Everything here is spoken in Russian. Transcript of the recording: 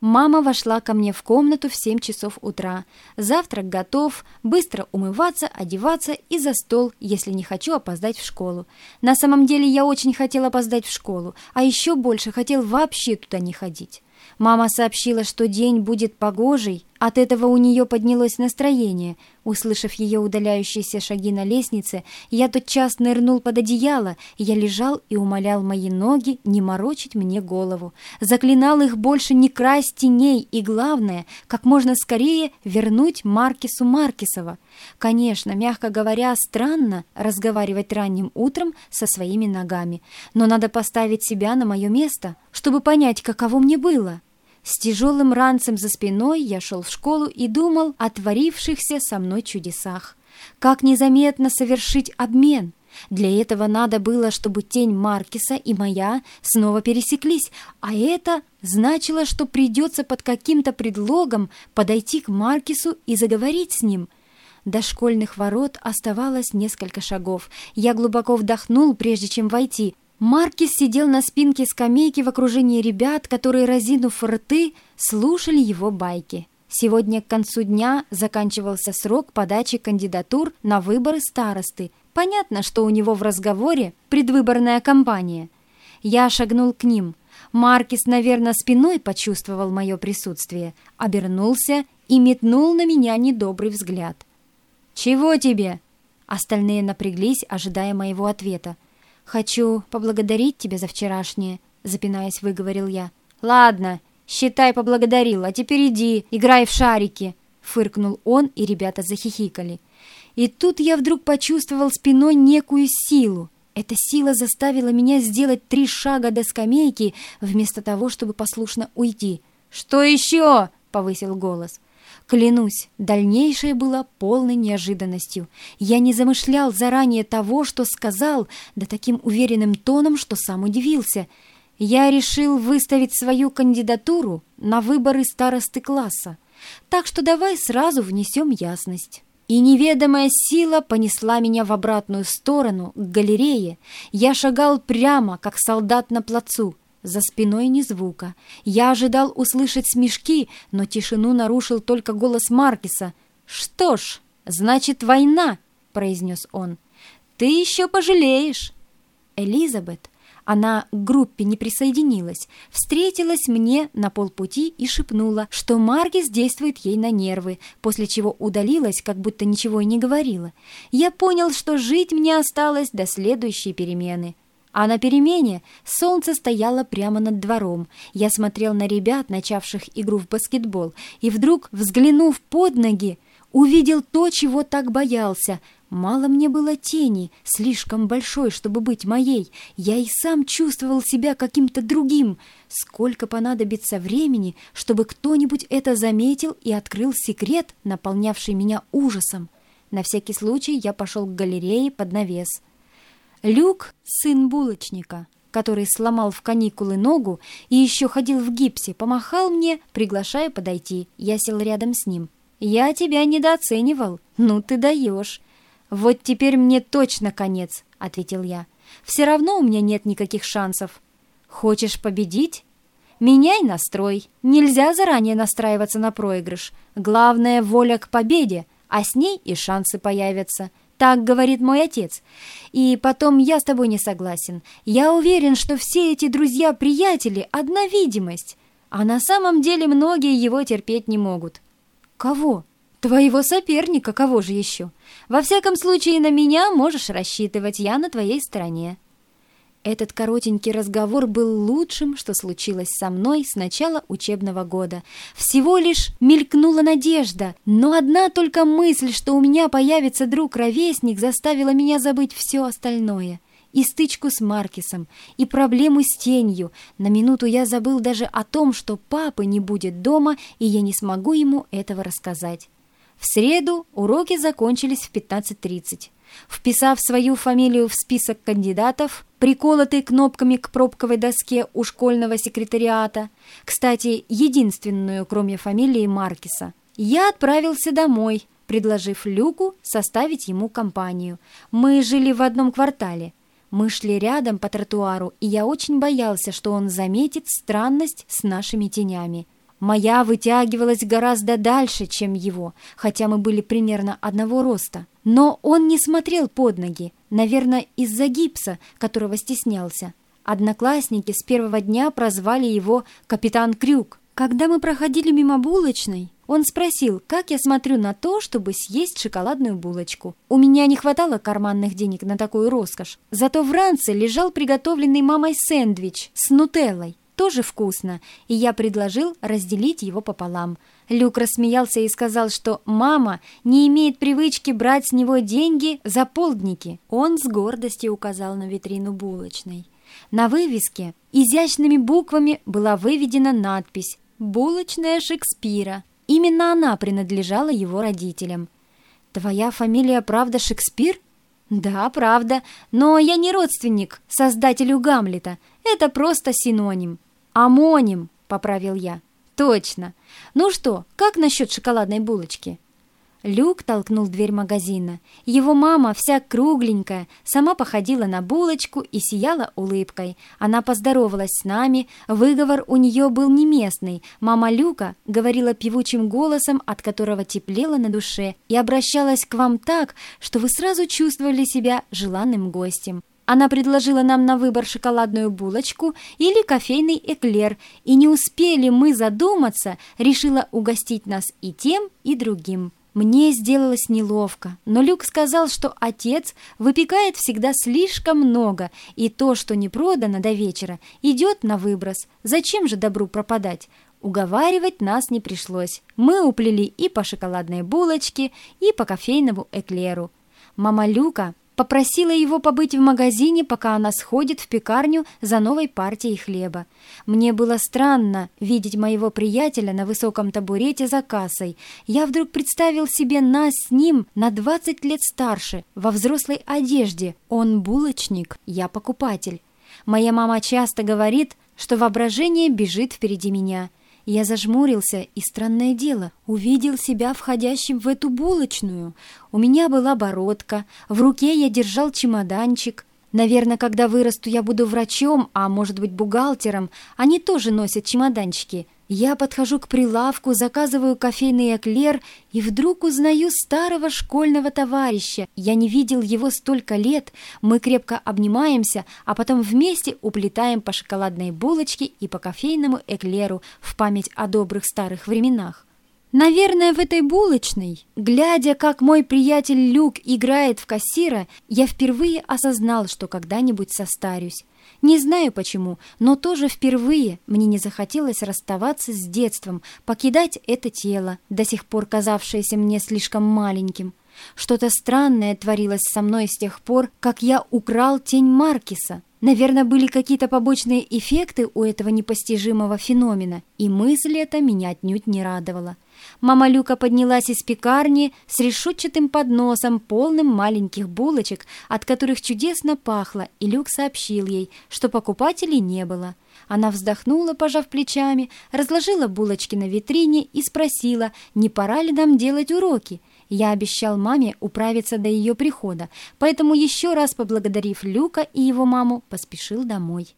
Мама вошла ко мне в комнату в семь часов утра. Завтрак готов, быстро умываться, одеваться и за стол, если не хочу опоздать в школу. На самом деле я очень хотел опоздать в школу, а еще больше хотел вообще туда не ходить. Мама сообщила, что день будет погожий, от этого у нее поднялось настроение. Услышав ее удаляющиеся шаги на лестнице, я тотчас нырнул под одеяло, я лежал и умолял мои ноги не морочить мне голову. Заклинал их больше не красть теней и, главное, как можно скорее вернуть Маркису Маркисова. Конечно, мягко говоря, странно разговаривать ранним утром со своими ногами, но надо поставить себя на мое место, чтобы понять, каково мне было. С тяжелым ранцем за спиной я шел в школу и думал о творившихся со мной чудесах. Как незаметно совершить обмен? Для этого надо было, чтобы тень Маркиса и моя снова пересеклись, а это значило, что придется под каким-то предлогом подойти к Маркису и заговорить с ним. До школьных ворот оставалось несколько шагов. Я глубоко вдохнул, прежде чем войти, Маркис сидел на спинке скамейки в окружении ребят, которые, разинув рты, слушали его байки. Сегодня к концу дня заканчивался срок подачи кандидатур на выборы старосты. Понятно, что у него в разговоре предвыборная кампания. Я шагнул к ним. Маркис, наверное, спиной почувствовал мое присутствие, обернулся и метнул на меня недобрый взгляд. «Чего тебе?» Остальные напряглись, ожидая моего ответа. «Хочу поблагодарить тебя за вчерашнее», — запинаясь, выговорил я. «Ладно, считай, поблагодарил, а теперь иди, играй в шарики», — фыркнул он, и ребята захихикали. И тут я вдруг почувствовал спиной некую силу. Эта сила заставила меня сделать три шага до скамейки, вместо того, чтобы послушно уйти. «Что еще?» — повысил голос. Клянусь, дальнейшее было полной неожиданностью. Я не замышлял заранее того, что сказал, да таким уверенным тоном, что сам удивился. Я решил выставить свою кандидатуру на выборы старосты класса. Так что давай сразу внесем ясность. И неведомая сила понесла меня в обратную сторону, к галерее. Я шагал прямо, как солдат на плацу. За спиной ни звука. Я ожидал услышать смешки, но тишину нарушил только голос Маркиса. «Что ж, значит, война!» — произнес он. «Ты еще пожалеешь!» Элизабет, она к группе не присоединилась, встретилась мне на полпути и шепнула, что Маркис действует ей на нервы, после чего удалилась, как будто ничего и не говорила. Я понял, что жить мне осталось до следующей перемены. А на перемене солнце стояло прямо над двором. Я смотрел на ребят, начавших игру в баскетбол, и вдруг, взглянув под ноги, увидел то, чего так боялся. Мало мне было тени, слишком большой, чтобы быть моей. Я и сам чувствовал себя каким-то другим. Сколько понадобится времени, чтобы кто-нибудь это заметил и открыл секрет, наполнявший меня ужасом. На всякий случай я пошел к галерее под навес. Люк — сын булочника, который сломал в каникулы ногу и еще ходил в гипсе, помахал мне, приглашая подойти. Я сел рядом с ним. «Я тебя недооценивал. Ну ты даешь». «Вот теперь мне точно конец», — ответил я. «Все равно у меня нет никаких шансов». «Хочешь победить?» «Меняй настрой. Нельзя заранее настраиваться на проигрыш. Главное — воля к победе, а с ней и шансы появятся. Так говорит мой отец. И потом я с тобой не согласен. Я уверен, что все эти друзья-приятели — одна видимость. А на самом деле многие его терпеть не могут. Кого? Твоего соперника, кого же еще? Во всяком случае, на меня можешь рассчитывать, я на твоей стороне. Этот коротенький разговор был лучшим, что случилось со мной с начала учебного года. Всего лишь мелькнула надежда, но одна только мысль, что у меня появится друг-ровесник, заставила меня забыть все остальное. И стычку с Маркисом, и проблему с тенью. На минуту я забыл даже о том, что папы не будет дома, и я не смогу ему этого рассказать. В среду уроки закончились в 15.30. Вписав свою фамилию в список кандидатов, приколотый кнопками к пробковой доске у школьного секретариата, кстати, единственную, кроме фамилии Маркиса, я отправился домой, предложив Люку составить ему компанию. Мы жили в одном квартале. Мы шли рядом по тротуару, и я очень боялся, что он заметит странность с нашими тенями. Моя вытягивалась гораздо дальше, чем его, хотя мы были примерно одного роста. Но он не смотрел под ноги, наверное, из-за гипса, которого стеснялся. Одноклассники с первого дня прозвали его «Капитан Крюк». Когда мы проходили мимо булочной, он спросил, как я смотрю на то, чтобы съесть шоколадную булочку. У меня не хватало карманных денег на такую роскошь. Зато в ранце лежал приготовленный мамой сэндвич с нутеллой. Тоже вкусно, и я предложил разделить его пополам. Люк рассмеялся и сказал, что мама не имеет привычки брать с него деньги за полдники. Он с гордостью указал на витрину булочной. На вывеске изящными буквами была выведена надпись «Булочная Шекспира». Именно она принадлежала его родителям. «Твоя фамилия правда Шекспир?» «Да, правда, но я не родственник создателю Гамлета. Это просто синоним». «Амоним», — поправил я. «Точно. Ну что, как насчет шоколадной булочки?» Люк толкнул дверь магазина. Его мама, вся кругленькая, сама походила на булочку и сияла улыбкой. Она поздоровалась с нами, выговор у нее был не местный. Мама Люка говорила певучим голосом, от которого теплело на душе, и обращалась к вам так, что вы сразу чувствовали себя желанным гостем. Она предложила нам на выбор шоколадную булочку или кофейный эклер, и не успели мы задуматься, решила угостить нас и тем, и другим. Мне сделалось неловко, но Люк сказал, что отец выпекает всегда слишком много, и то, что не продано до вечера, идет на выброс. Зачем же добру пропадать? Уговаривать нас не пришлось. Мы уплели и по шоколадной булочке, и по кофейному эклеру. Мама Люка Попросила его побыть в магазине, пока она сходит в пекарню за новой партией хлеба. Мне было странно видеть моего приятеля на высоком табурете за кассой. Я вдруг представил себе нас с ним на 20 лет старше, во взрослой одежде. Он булочник, я покупатель. Моя мама часто говорит, что воображение бежит впереди меня – я зажмурился и, странное дело, увидел себя входящим в эту булочную. У меня была бородка, в руке я держал чемоданчик. Наверное, когда вырасту, я буду врачом, а может быть бухгалтером. Они тоже носят чемоданчики – я подхожу к прилавку, заказываю кофейный эклер и вдруг узнаю старого школьного товарища. Я не видел его столько лет. Мы крепко обнимаемся, а потом вместе уплетаем по шоколадной булочке и по кофейному эклеру в память о добрых старых временах. Наверное, в этой булочной, глядя, как мой приятель Люк играет в кассира, я впервые осознал, что когда-нибудь состарюсь. Не знаю почему, но тоже впервые мне не захотелось расставаться с детством, покидать это тело, до сих пор казавшееся мне слишком маленьким. Что-то странное творилось со мной с тех пор, как я украл тень Маркиса. Наверное, были какие-то побочные эффекты у этого непостижимого феномена, и мысль эта меня отнюдь не радовала. Мама Люка поднялась из пекарни с решетчатым подносом, полным маленьких булочек, от которых чудесно пахло, и Люк сообщил ей, что покупателей не было. Она вздохнула, пожав плечами, разложила булочки на витрине и спросила, не пора ли нам делать уроки. Я обещал маме управиться до ее прихода, поэтому еще раз поблагодарив Люка и его маму, поспешил домой.